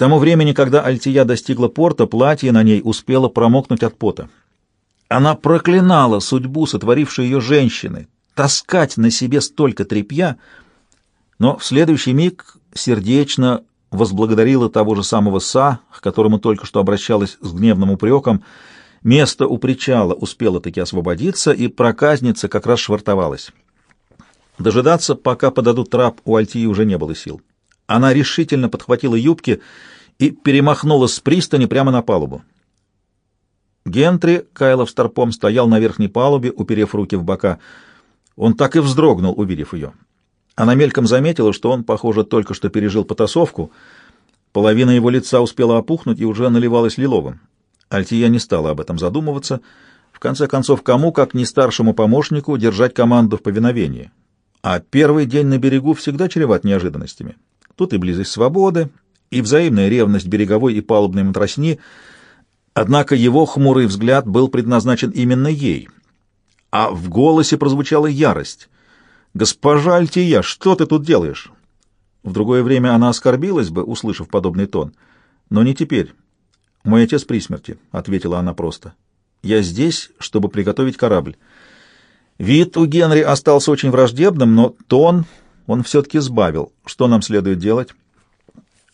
тому времени, когда Альтия достигла порта, платье на ней успело промокнуть от пота. Она проклинала судьбу, сотворившую ее женщины, таскать на себе столько тряпья, но в следующий миг сердечно возблагодарила того же самого Са, к которому только что обращалась с гневным упреком. Место у причала успело таки освободиться, и проказница как раз швартовалась. Дожидаться, пока подадут трап, у Альтии уже не было сил. Она решительно подхватила юбки и перемахнула с пристани прямо на палубу. Гентри, Кайлов старпом, стоял на верхней палубе, уперев руки в бока. Он так и вздрогнул, увидев ее. Она мельком заметила, что он, похоже, только что пережил потасовку. Половина его лица успела опухнуть и уже наливалась лиловым. Альтия не стала об этом задумываться. В конце концов, кому, как не старшему помощнику, держать команду в повиновении? А первый день на берегу всегда чреват неожиданностями. Тут и близость свободы, и взаимная ревность береговой и палубной матросни — Однако его хмурый взгляд был предназначен именно ей, а в голосе прозвучала ярость. «Госпожа Альтия, что ты тут делаешь?» В другое время она оскорбилась бы, услышав подобный тон, но не теперь. «Мой отец при смерти», — ответила она просто. «Я здесь, чтобы приготовить корабль». Вид у Генри остался очень враждебным, но тон он все-таки сбавил. Что нам следует делать?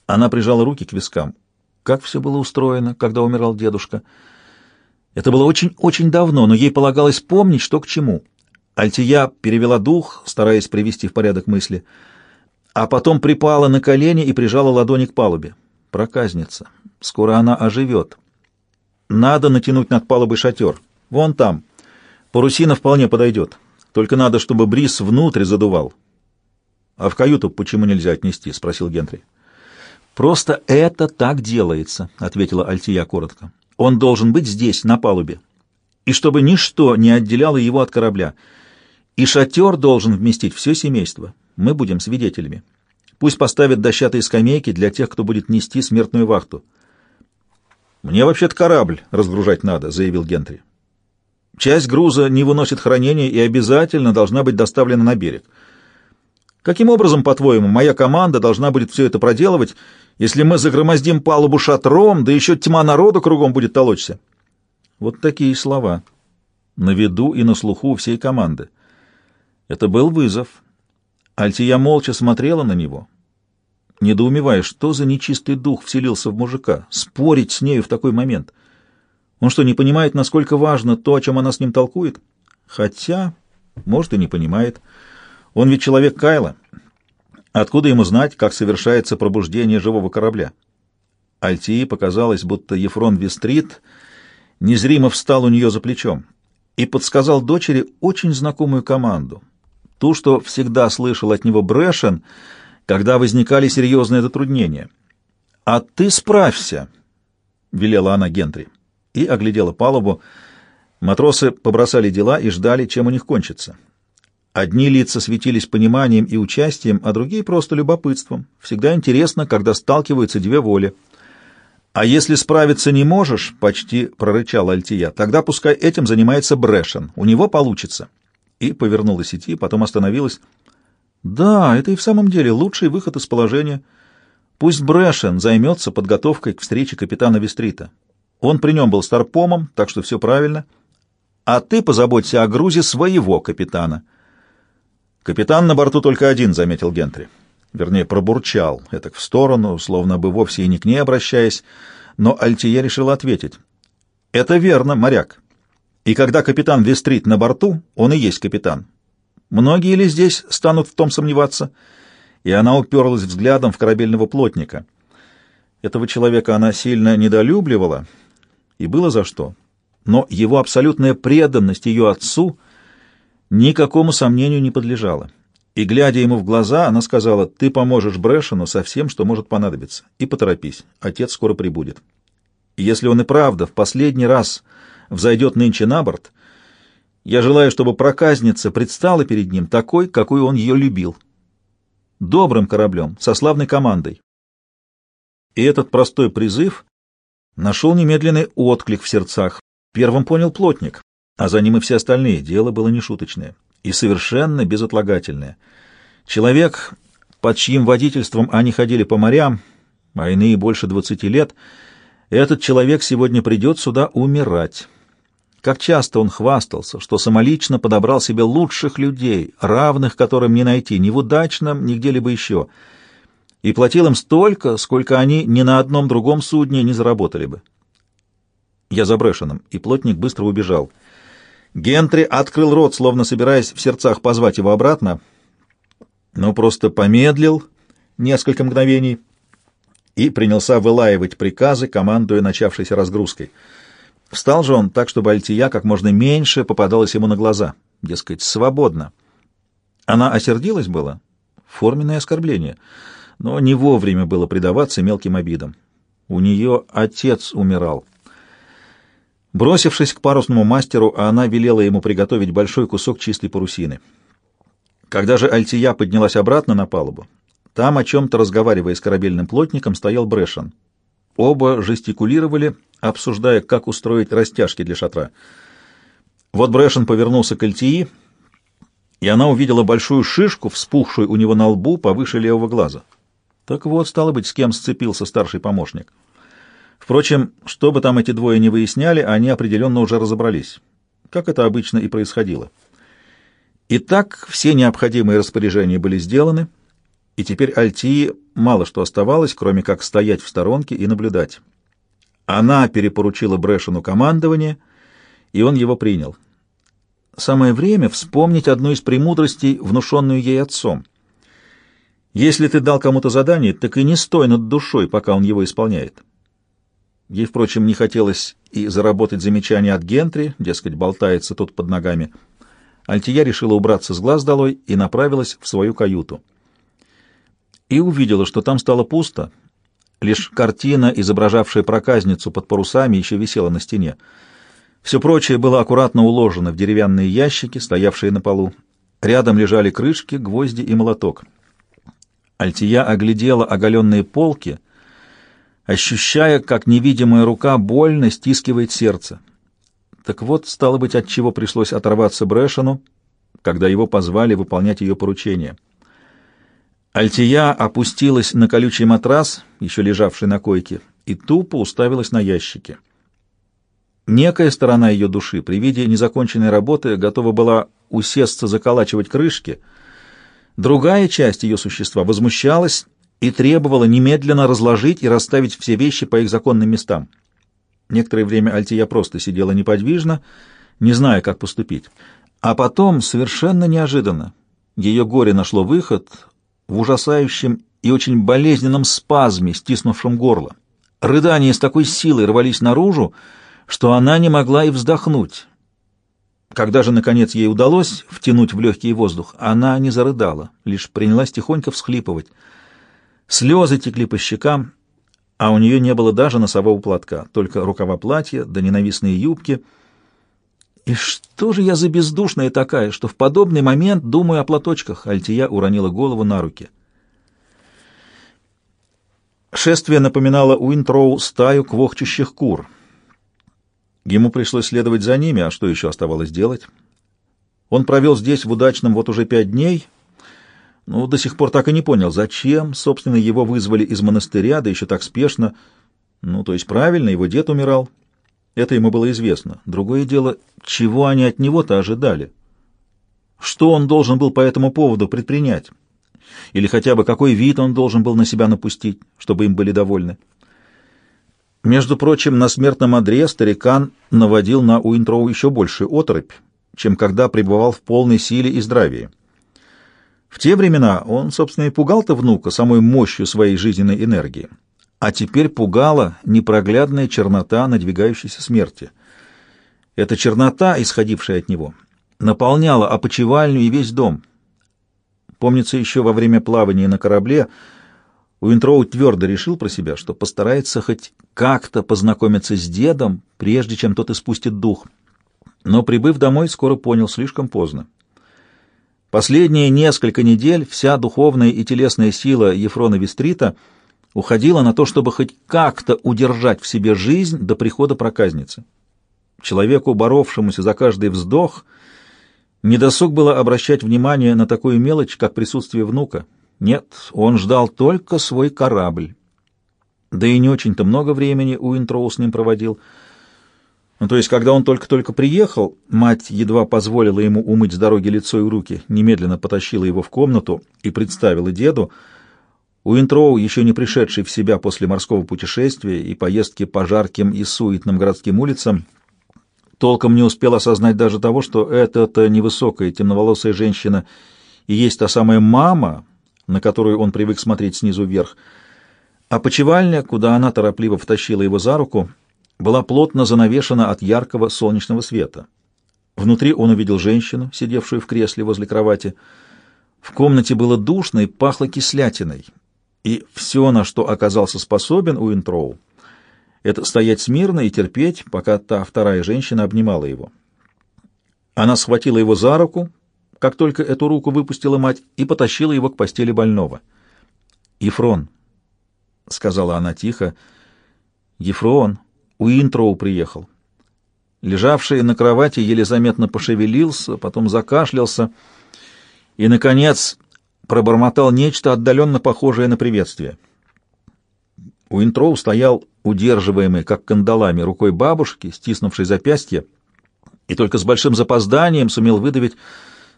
Она прижала руки к вискам. Как все было устроено, когда умирал дедушка? Это было очень-очень давно, но ей полагалось помнить, что к чему. Альтия перевела дух, стараясь привести в порядок мысли, а потом припала на колени и прижала ладони к палубе. Проказница. Скоро она оживет. Надо натянуть над палубой шатер. Вон там. Парусина вполне подойдет. Только надо, чтобы бриз внутрь задувал. — А в каюту почему нельзя отнести? — спросил Гентри. «Просто это так делается», — ответила Альтия коротко. «Он должен быть здесь, на палубе, и чтобы ничто не отделяло его от корабля. И шатер должен вместить все семейство. Мы будем свидетелями. Пусть поставят дощатые скамейки для тех, кто будет нести смертную вахту». «Мне вообще-то корабль разгружать надо», — заявил Гентри. «Часть груза не выносит хранения и обязательно должна быть доставлена на берег». Каким образом, по-твоему, моя команда должна будет все это проделывать, если мы загромоздим палубу шатром, да еще тьма народу кругом будет толочься? Вот такие слова. На виду и на слуху всей команды. Это был вызов. Альтия молча смотрела на него, недоумевая, что за нечистый дух вселился в мужика, спорить с нею в такой момент. Он что, не понимает, насколько важно то, о чем она с ним толкует? Хотя, может, и не понимает. Он ведь человек Кайла. Откуда ему знать, как совершается пробуждение живого корабля? Альтии показалось, будто Ефрон Вестрит незримо встал у нее за плечом и подсказал дочери очень знакомую команду, ту, что всегда слышал от него Брэшен, когда возникали серьезные затруднения. «А ты справься!» — велела она Гентри и оглядела палубу. Матросы побросали дела и ждали, чем у них кончится. Одни лица светились пониманием и участием, а другие просто любопытством. Всегда интересно, когда сталкиваются две воли. «А если справиться не можешь, — почти прорычал Альтия, — тогда пускай этим занимается Брэшен. У него получится». И повернулась идти, потом остановилась. «Да, это и в самом деле лучший выход из положения. Пусть Брэшен займется подготовкой к встрече капитана Вестрита. Он при нем был старпомом, так что все правильно. А ты позаботься о грузе своего капитана». «Капитан на борту только один», — заметил Гентри. Вернее, пробурчал, это в сторону, словно бы вовсе и не к ней обращаясь, но Альтия решил ответить. «Это верно, моряк. И когда капитан Вестрит на борту, он и есть капитан. Многие ли здесь станут в том сомневаться?» И она уперлась взглядом в корабельного плотника. Этого человека она сильно недолюбливала, и было за что. Но его абсолютная преданность ее отцу — никакому сомнению не подлежала. И, глядя ему в глаза, она сказала, «Ты поможешь Брэшену со всем, что может понадобиться. И поторопись, отец скоро прибудет. И если он и правда в последний раз взойдет нынче на борт, я желаю, чтобы проказница предстала перед ним такой, какой он ее любил. Добрым кораблем, со славной командой». И этот простой призыв нашел немедленный отклик в сердцах. Первым понял плотник а за ним и все остальные. Дело было нешуточное и совершенно безотлагательное. Человек, под чьим водительством они ходили по морям, а иные больше двадцати лет, этот человек сегодня придет сюда умирать. Как часто он хвастался, что самолично подобрал себе лучших людей, равных которым не найти ни в удачном, ни где-либо еще, и платил им столько, сколько они ни на одном другом судне не заработали бы. Я за Брэшеном, и плотник быстро убежал. Гентри открыл рот, словно собираясь в сердцах позвать его обратно, но просто помедлил несколько мгновений и принялся вылаивать приказы, командуя начавшейся разгрузкой — Встал же он так, чтобы Альтия как можно меньше попадалась ему на глаза. Дескать, свободно. Она осердилась было? Форменное оскорбление. Но не вовремя было предаваться мелким обидам. У нее отец умирал. Бросившись к парусному мастеру, она велела ему приготовить большой кусок чистой парусины. Когда же Альтия поднялась обратно на палубу, там, о чем-то разговаривая с корабельным плотником, стоял Брэшен. Оба жестикулировали, обсуждая, как устроить растяжки для шатра. Вот Брэшен повернулся к Альтии, и она увидела большую шишку, вспухшую у него на лбу повыше левого глаза. Так вот, стало быть, с кем сцепился старший помощник. Впрочем, что бы там эти двое не выясняли, они определенно уже разобрались, как это обычно и происходило. Итак, все необходимые распоряжения были сделаны, и теперь Альтии мало что оставалось, кроме как стоять в сторонке и наблюдать. Она перепоручила Брэшену командование, и он его принял. Самое время вспомнить одну из премудростей, внушенную ей отцом. Если ты дал кому-то задание, так и не стой над душой, пока он его исполняет. Ей, впрочем, не хотелось и заработать замечание от Гентри, дескать, болтается тут под ногами. Альтия решила убраться с глаз долой и направилась в свою каюту. И увидела, что там стало пусто — Лишь картина, изображавшая проказницу под парусами, еще висела на стене. Все прочее было аккуратно уложено в деревянные ящики, стоявшие на полу. Рядом лежали крышки, гвозди и молоток. Альтия оглядела оголенные полки, ощущая, как невидимая рука больно стискивает сердце. Так вот, стало быть, от чего пришлось оторваться Брэшену, когда его позвали выполнять ее поручение. Альтия опустилась на колючий матрас, еще лежавший на койке, и тупо уставилась на ящики. Некая сторона ее души при виде незаконченной работы готова была усесться заколачивать крышки, другая часть ее существа возмущалась и требовала немедленно разложить и расставить все вещи по их законным местам. Некоторое время Альтия просто сидела неподвижно, не зная, как поступить. А потом, совершенно неожиданно, ее горе нашло выход, в ужасающем и очень болезненном спазме, стиснувшем горло. Рыдания с такой силой рвались наружу, что она не могла и вздохнуть. Когда же, наконец, ей удалось втянуть в легкий воздух, она не зарыдала, лишь принялась тихонько всхлипывать. Слезы текли по щекам, а у нее не было даже носового платка, только рукава платья да ненавистные юбки — и что же я за бездушная такая, что в подобный момент думаю о платочках? Альтия уронила голову на руки. Шествие напоминало Уинтроу стаю квохчущих кур. Ему пришлось следовать за ними, а что еще оставалось делать? Он провел здесь в удачном вот уже пять дней, но до сих пор так и не понял, зачем, собственно, его вызвали из монастыря, да еще так спешно. Ну, то есть правильно, его дед умирал, это ему было известно. Другое дело, чего они от него-то ожидали? Что он должен был по этому поводу предпринять? Или хотя бы какой вид он должен был на себя напустить, чтобы им были довольны? Между прочим, на смертном одре старикан наводил на Уинтроу еще большую оторопь, чем когда пребывал в полной силе и здравии. В те времена он, собственно, и пугал-то внука самой мощью своей жизненной энергии а теперь пугала непроглядная чернота надвигающейся смерти. Эта чернота, исходившая от него, наполняла опочивальню и весь дом. Помнится, еще во время плавания на корабле Уинтроу твердо решил про себя, что постарается хоть как-то познакомиться с дедом, прежде чем тот испустит дух. Но, прибыв домой, скоро понял, слишком поздно. Последние несколько недель вся духовная и телесная сила Ефрона Вестрита — уходила на то, чтобы хоть как-то удержать в себе жизнь до прихода проказницы. Человеку, боровшемуся за каждый вздох, недосуг было обращать внимание на такую мелочь, как присутствие внука. Нет, он ждал только свой корабль. да и не очень-то много времени Уинтроу с ним проводил. Ну, то есть, когда он только-только приехал, мать едва позволила ему умыть с дороги лицо и руки, немедленно потащила его в комнату и представила деду. Уинтроу, еще не пришедший в себя после морского путешествия и поездки по жарким и суетным городским улицам, толком не успел осознать даже того, что эта-то невысокая темноволосая женщина и есть та самая мама, на которую он привык смотреть снизу вверх. А почевальня, куда она торопливо втащила его за руку, была плотно занавешена от яркого солнечного света. Внутри он увидел женщину, сидевшую в кресле возле кровати. В комнате было душно и пахло кислятиной. И все, на что оказался способен Уинтроу, это стоять смирно и терпеть, пока та вторая женщина обнимала его. Она схватила его за руку, как только эту руку выпустила мать, и потащила его к постели больного. «Ефрон», — сказала она тихо, — «Ефрон, Уинтроу приехал». Лежавший на кровати еле заметно пошевелился, потом закашлялся и, наконец, пробормотал нечто отдаленно похожее на приветствие. Уинтроу стоял, удерживаемый, как кандалами, рукой бабушки, стиснувшей запястье, и только с большим запозданием сумел выдавить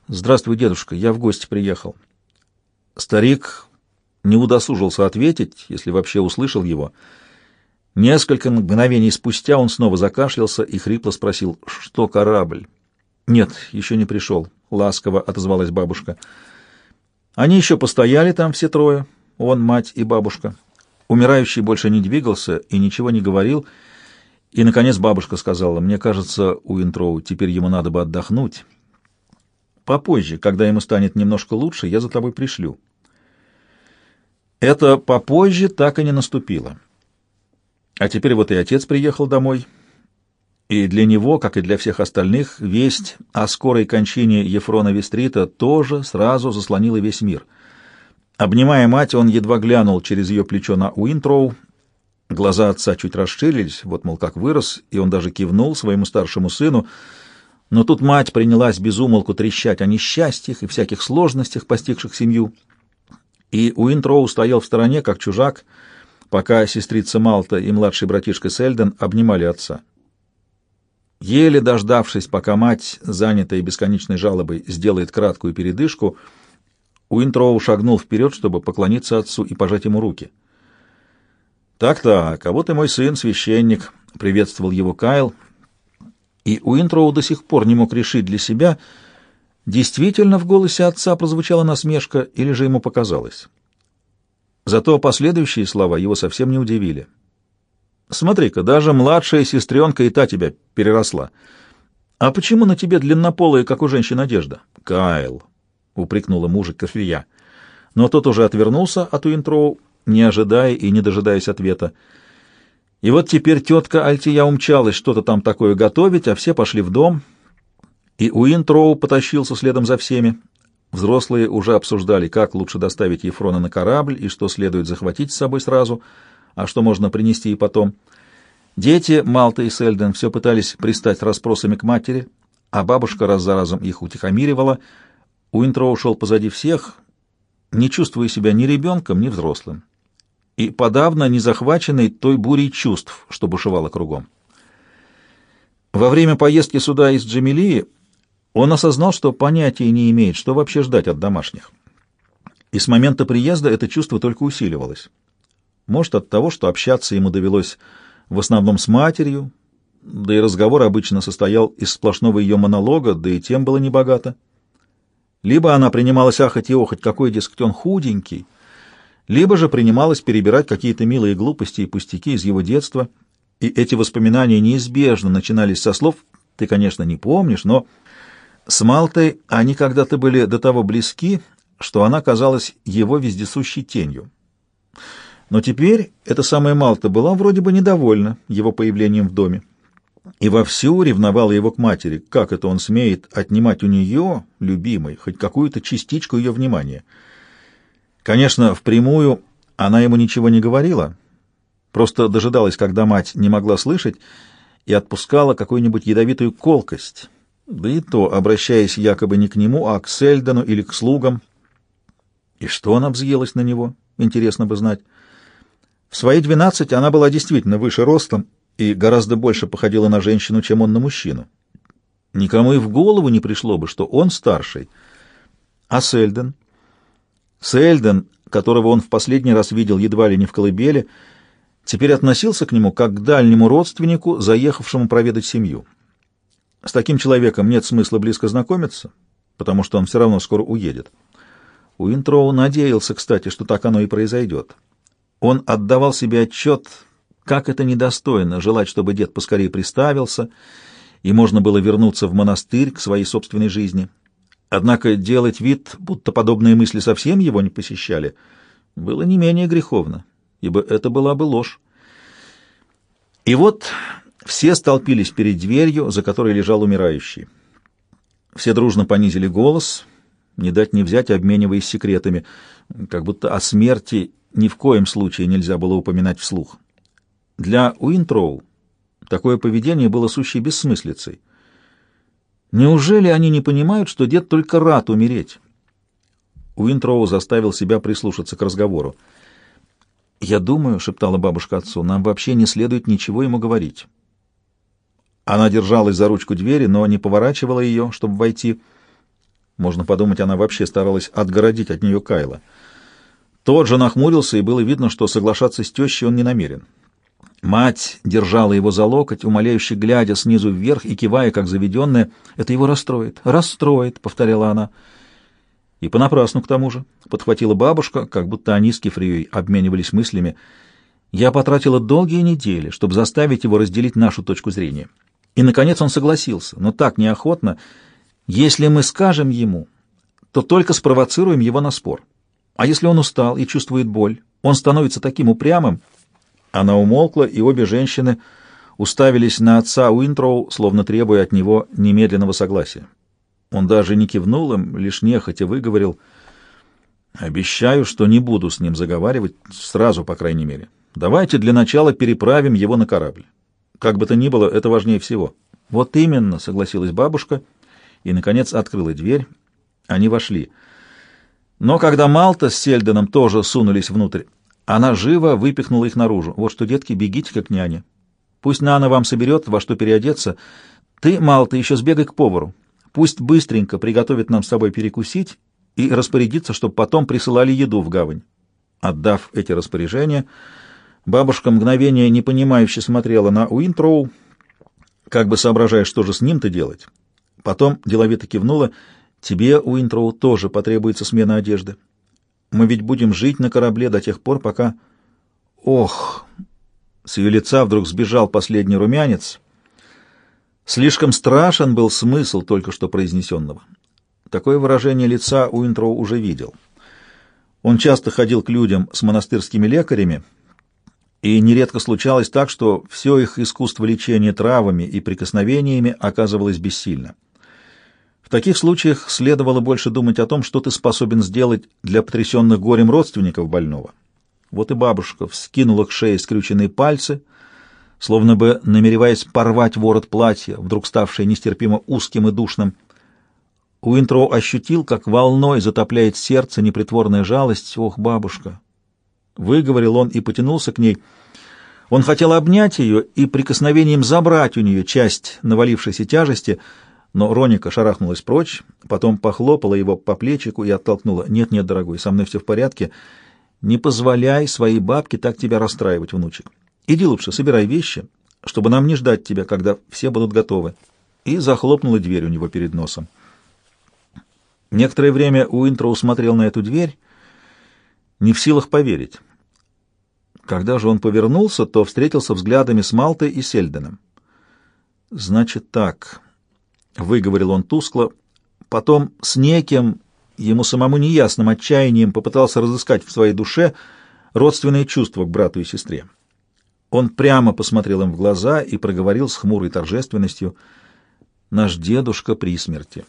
«Здравствуй, дедушка, я в гости приехал». Старик не удосужился ответить, если вообще услышал его. Несколько мгновений спустя он снова закашлялся и хрипло спросил «Что корабль?» «Нет, еще не пришел», — ласково отозвалась бабушка. Они еще постояли там все трое, он, мать и бабушка. Умирающий больше не двигался и ничего не говорил, и, наконец, бабушка сказала, «Мне кажется, Уинтроу, теперь ему надо бы отдохнуть. Попозже, когда ему станет немножко лучше, я за тобой пришлю». Это попозже так и не наступило. А теперь вот и отец приехал домой, и для него, как и для всех остальных, весть о скорой кончине Ефрона Вестрита тоже сразу заслонила весь мир — Обнимая мать, он едва глянул через ее плечо на Уинтроу. Глаза отца чуть расширились, вот, мол, как вырос, и он даже кивнул своему старшему сыну. Но тут мать принялась безумолку трещать о несчастьях и всяких сложностях, постигших семью. И Уинтроу стоял в стороне, как чужак, пока сестрица Малта и младший братишка Сельден обнимали отца. Еле дождавшись, пока мать, занятая бесконечной жалобой, сделает краткую передышку, — Уинтроу шагнул вперед, чтобы поклониться отцу и пожать ему руки. «Так-так, а вот и мой сын, священник», — приветствовал его Кайл. И Уинтроу до сих пор не мог решить для себя, действительно в голосе отца прозвучала насмешка или же ему показалось. Зато последующие слова его совсем не удивили. «Смотри-ка, даже младшая сестренка и та тебя переросла. А почему на тебе длиннополая, как у женщин, одежда?» «Кайл», упрекнула мужа Кофея. Но тот уже отвернулся от Уинтроу, не ожидая и не дожидаясь ответа. И вот теперь тетка Альтия умчалась что-то там такое готовить, а все пошли в дом, и Уинтроу потащился следом за всеми. Взрослые уже обсуждали, как лучше доставить Ефрона на корабль и что следует захватить с собой сразу, а что можно принести и потом. Дети, Малта и Сельден, все пытались пристать расспросами к матери, а бабушка раз за разом их утихомиривала — Уинтроу шел позади всех, не чувствуя себя ни ребенком, ни взрослым, и подавно не захваченный той бурей чувств, что бушевало кругом. Во время поездки сюда из Джамилии он осознал, что понятия не имеет, что вообще ждать от домашних. И с момента приезда это чувство только усиливалось. Может, от того, что общаться ему довелось в основном с матерью, да и разговор обычно состоял из сплошного ее монолога, да и тем было небогато. Либо она принималась ахать и охать, какой, дескать, худенький, либо же принималась перебирать какие-то милые глупости и пустяки из его детства, и эти воспоминания неизбежно начинались со слов «ты, конечно, не помнишь, но...» С Малтой они когда-то были до того близки, что она казалась его вездесущей тенью. Но теперь эта самая Малта была вроде бы недовольна его появлением в доме и вовсю ревновала его к матери. Как это он смеет отнимать у нее, любимой, хоть какую-то частичку ее внимания? Конечно, впрямую она ему ничего не говорила, просто дожидалась, когда мать не могла слышать, и отпускала какую-нибудь ядовитую колкость, да и то, обращаясь якобы не к нему, а к Сельдену или к слугам. И что она взъелась на него, интересно бы знать. В свои двенадцать она была действительно выше ростом и гораздо больше походила на женщину, чем он на мужчину. Никому и в голову не пришло бы, что он старший. А Сельден? Сельден, которого он в последний раз видел едва ли не в колыбели, теперь относился к нему как к дальнему родственнику, заехавшему проведать семью. С таким человеком нет смысла близко знакомиться, потому что он все равно скоро уедет. Уинтроу надеялся, кстати, что так оно и произойдет. Он отдавал себе отчет, как это недостойно желать, чтобы дед поскорее приставился, и можно было вернуться в монастырь к своей собственной жизни. Однако делать вид, будто подобные мысли совсем его не посещали, было не менее греховно, ибо это была бы ложь. И вот все столпились перед дверью, за которой лежал умирающий. Все дружно понизили голос, не дать не взять, обмениваясь секретами, как будто о смерти ни в коем случае нельзя было упоминать вслух. Для Уинтроу такое поведение было сущей бессмыслицей. Неужели они не понимают, что дед только рад умереть? Уинтроу заставил себя прислушаться к разговору. «Я думаю», — шептала бабушка отцу, — «нам вообще не следует ничего ему говорить». Она держалась за ручку двери, но не поворачивала ее, чтобы войти. Можно подумать, она вообще старалась отгородить от нее Кайла. Тот же нахмурился, и было видно, что соглашаться с тещей он не намерен. Мать держала его за локоть, умоляюще глядя снизу вверх и кивая, как заведенная. «Это его расстроит, расстроит», — повторяла она. И понапрасну к тому же, — подхватила бабушка, как будто они с Кефрией обменивались мыслями. Я потратила долгие недели, чтобы заставить его разделить нашу точку зрения. И, наконец, он согласился, но так неохотно. Если мы скажем ему, то только спровоцируем его на спор. А если он устал и чувствует боль, он становится таким упрямым, она умолкла, и обе женщины уставились на отца Уинтроу, словно требуя от него немедленного согласия. Он даже не кивнул им, лишь нехотя выговорил «Обещаю, что не буду с ним заговаривать, сразу, по крайней мере. Давайте для начала переправим его на корабль. Как бы то ни было, это важнее всего». «Вот именно», — согласилась бабушка, и, наконец, открыла дверь. Они вошли. Но когда Малта с Сельденом тоже сунулись внутрь, она живо выпихнула их наружу. Вот что, детки, бегите как няня. Пусть Нана вам соберет, во что переодеться. Ты, Малта, еще сбегай к повару. Пусть быстренько приготовит нам с тобой перекусить и распорядится, чтобы потом присылали еду в гавань. Отдав эти распоряжения, бабушка мгновение непонимающе смотрела на Уинтроу, как бы соображая, что же с ним-то делать. Потом деловито кивнула. «Тебе, Уинтроу, тоже потребуется смена одежды. Мы ведь будем жить на корабле до тех пор, пока... Ох! С ее лица вдруг сбежал последний румянец. Слишком страшен был смысл только что произнесенного. Такое выражение лица Уинтроу уже видел. Он часто ходил к людям с монастырскими лекарями, и нередко случалось так, что все их искусство лечения травами и прикосновениями оказывалось бессильно. В таких случаях следовало больше думать о том, что ты способен сделать для потрясенных горем родственников больного. Вот и бабушка вскинула к шее скрюченные пальцы, словно бы намереваясь порвать ворот платья, вдруг ставшее нестерпимо узким и душным. Уинтроу ощутил, как волной затопляет сердце непритворная жалость. «Ох, бабушка!» Выговорил он и потянулся к ней. Он хотел обнять ее и прикосновением забрать у нее часть навалившейся тяжести — но Роника шарахнулась прочь, потом похлопала его по плечику и оттолкнула. «Нет-нет, дорогой, со мной все в порядке. Не позволяй своей бабке так тебя расстраивать, внучек. Иди лучше, собирай вещи, чтобы нам не ждать тебя, когда все будут готовы». И захлопнула дверь у него перед носом. Некоторое время Уинтроу смотрел на эту дверь, не в силах поверить. Когда же он повернулся, то встретился взглядами с Малтой и Сельденом. «Значит так...» выговорил он тускло, потом с неким, ему самому неясным отчаянием попытался разыскать в своей душе родственные чувства к брату и сестре. Он прямо посмотрел им в глаза и проговорил с хмурой торжественностью «Наш дедушка при смерти».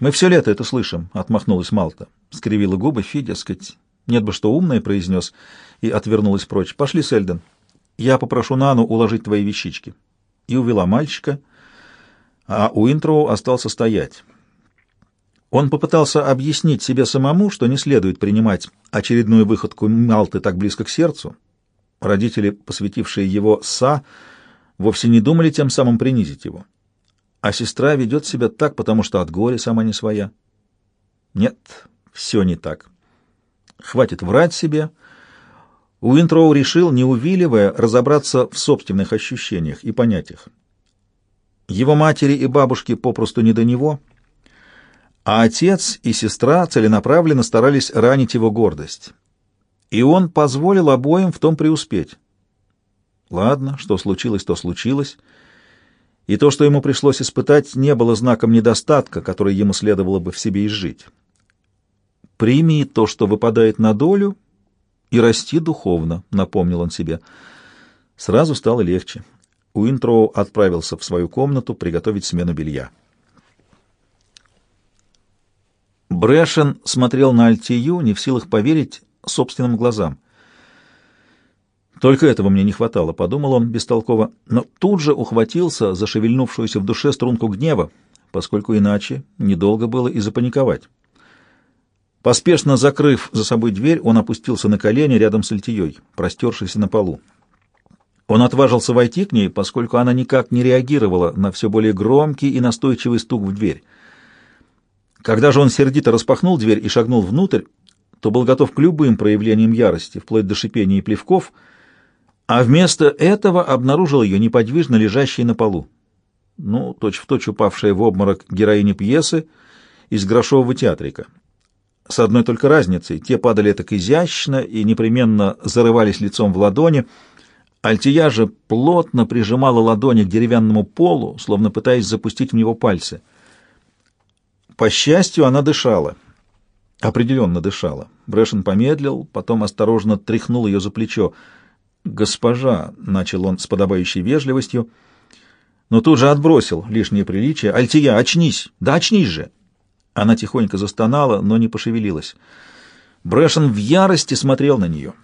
«Мы все лето это слышим», — отмахнулась Малта. Скривила губы Фидя, сказать, «нет бы что умное», — произнес, и отвернулась прочь. «Пошли, Сельден, я попрошу Нану уложить твои вещички». И увела мальчика, — а Уинтроу остался стоять. Он попытался объяснить себе самому, что не следует принимать очередную выходку Малты так близко к сердцу. Родители, посвятившие его Са, вовсе не думали тем самым принизить его. А сестра ведет себя так, потому что от горя сама не своя. Нет, все не так. Хватит врать себе. Уинтроу решил, не увиливая, разобраться в собственных ощущениях и понятиях. Его матери и бабушке попросту не до него, а отец и сестра целенаправленно старались ранить его гордость. И он позволил обоим в том преуспеть. Ладно, что случилось, то случилось. И то, что ему пришлось испытать, не было знаком недостатка, который ему следовало бы в себе изжить. «Прими то, что выпадает на долю, и расти духовно», — напомнил он себе. Сразу стало легче. Уинтроу отправился в свою комнату приготовить смену белья. Брэшен смотрел на Альтию, не в силах поверить собственным глазам. «Только этого мне не хватало», — подумал он бестолково, но тут же ухватился за шевельнувшуюся в душе струнку гнева, поскольку иначе недолго было и запаниковать. Поспешно закрыв за собой дверь, он опустился на колени рядом с Альтией, простершейся на полу. Он отважился войти к ней, поскольку она никак не реагировала на все более громкий и настойчивый стук в дверь. Когда же он сердито распахнул дверь и шагнул внутрь, то был готов к любым проявлениям ярости, вплоть до шипения и плевков, а вместо этого обнаружил ее неподвижно лежащей на полу. Ну, точь-в-точь упавшая в обморок героиня пьесы из грошового театрика. С одной только разницей, те падали так изящно и непременно зарывались лицом в ладони — Альтия же плотно прижимала ладони к деревянному полу, словно пытаясь запустить в него пальцы. По счастью, она дышала. Определенно дышала. Брэшен помедлил, потом осторожно тряхнул ее за плечо. «Госпожа», — начал он с подобающей вежливостью, но тут же отбросил лишнее приличие. «Альтия, очнись! Да очнись же!» Она тихонько застонала, но не пошевелилась. Брэшен в ярости смотрел на нее.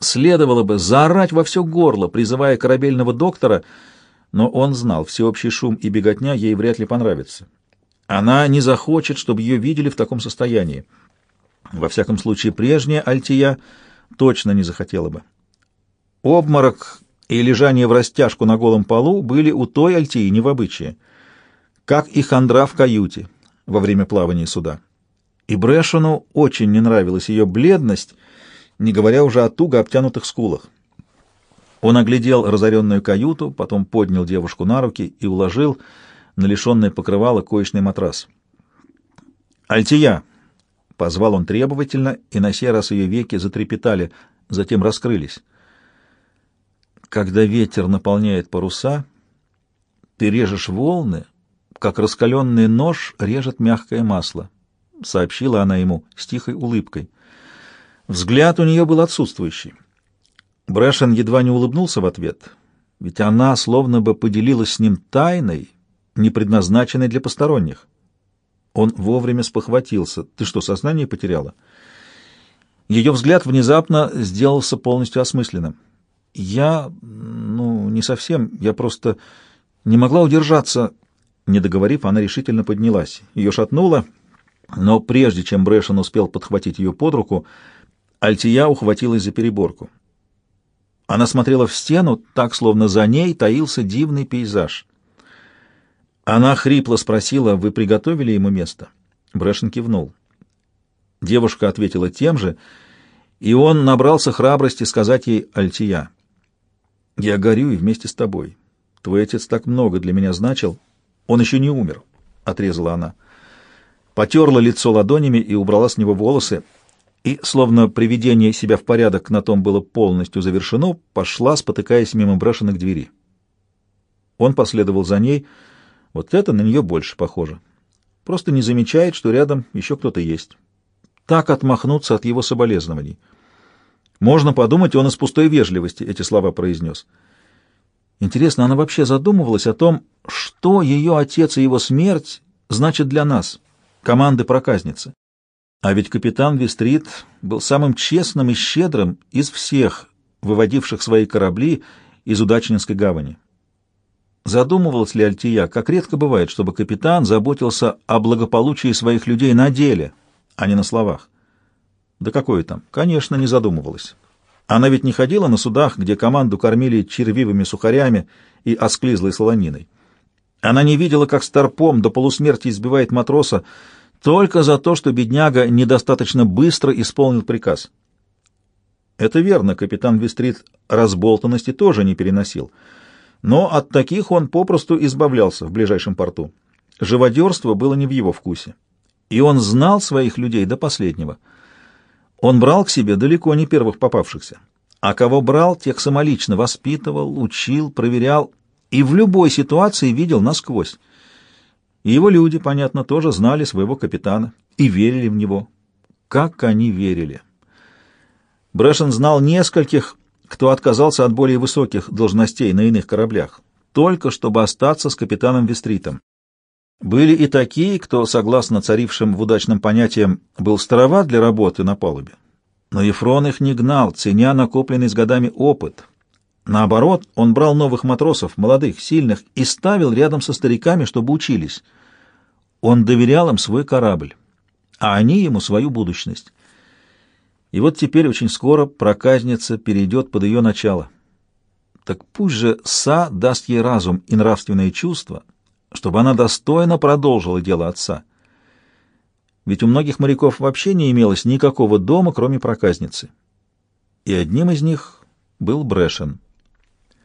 Следовало бы заорать во все горло, призывая корабельного доктора, но он знал, всеобщий шум и беготня ей вряд ли понравится. Она не захочет, чтобы ее видели в таком состоянии. Во всяком случае, прежняя Альтия точно не захотела бы. Обморок и лежание в растяжку на голом полу были у той Альтии не в обычае, как и хандра в каюте во время плавания суда. И Брэшену очень не нравилась ее бледность не говоря уже о туго обтянутых скулах. Он оглядел разоренную каюту, потом поднял девушку на руки и уложил на лишенное покрывало коечный матрас. «Альтия!» — позвал он требовательно, и на сей раз ее веки затрепетали, затем раскрылись. «Когда ветер наполняет паруса, ты режешь волны, как раскаленный нож режет мягкое масло», — сообщила она ему с тихой улыбкой. Взгляд у нее был отсутствующий. Брэшен едва не улыбнулся в ответ, ведь она словно бы поделилась с ним тайной, не предназначенной для посторонних. Он вовремя спохватился. «Ты что, сознание потеряла?» Ее взгляд внезапно сделался полностью осмысленным. «Я... ну, не совсем. Я просто не могла удержаться...» Не договорив, она решительно поднялась. Ее шатнуло, но прежде чем Брэшен успел подхватить ее под руку, Альтия ухватилась за переборку. Она смотрела в стену, так, словно за ней таился дивный пейзаж. Она хрипло спросила, «Вы приготовили ему место?» Брэшен кивнул. Девушка ответила тем же, и он набрался храбрости сказать ей «Альтия». «Я горю и вместе с тобой. Твой отец так много для меня значил. Он еще не умер», — отрезала она. Потерла лицо ладонями и убрала с него волосы, и, словно приведение себя в порядок на том было полностью завершено, пошла, спотыкаясь мимо Брэшена к двери. Он последовал за ней. Вот это на нее больше похоже. Просто не замечает, что рядом еще кто-то есть. Так отмахнуться от его соболезнований. Можно подумать, он из пустой вежливости эти слова произнес. Интересно, она вообще задумывалась о том, что ее отец и его смерть значат для нас, команды проказницы. А ведь капитан Вестрит был самым честным и щедрым из всех, выводивших свои корабли из Удачнинской гавани. Задумывалась ли Альтия, как редко бывает, чтобы капитан заботился о благополучии своих людей на деле, а не на словах? Да какое там? Конечно, не задумывалась. Она ведь не ходила на судах, где команду кормили червивыми сухарями и осклизлой солониной. Она не видела, как старпом до полусмерти избивает матроса только за то, что бедняга недостаточно быстро исполнил приказ. Это верно, капитан Вестрит разболтанности тоже не переносил — но от таких он попросту избавлялся в ближайшем порту. Живодерство было не в его вкусе. И он знал своих людей до последнего. Он брал к себе далеко не первых попавшихся. А кого брал, тех самолично воспитывал, учил, проверял и в любой ситуации видел насквозь. И его люди, понятно, тоже знали своего капитана и верили в него. Как они верили! Брэшен знал нескольких кто отказался от более высоких должностей на иных кораблях, только чтобы остаться с капитаном Вестритом. Были и такие, кто, согласно царившим в удачном понятиям, был староват для работы на палубе. Но Ефрон их не гнал, ценя накопленный с годами опыт. Наоборот, он брал новых матросов, молодых, сильных, и ставил рядом со стариками, чтобы учились. Он доверял им свой корабль, а они ему свою будущность. И вот теперь очень скоро проказница перейдет под ее начало. Так пусть же Са даст ей разум и нравственные чувства, чтобы она достойно продолжила дело отца. Ведь у многих моряков вообще не имелось никакого дома, кроме проказницы. И одним из них был Брэшен —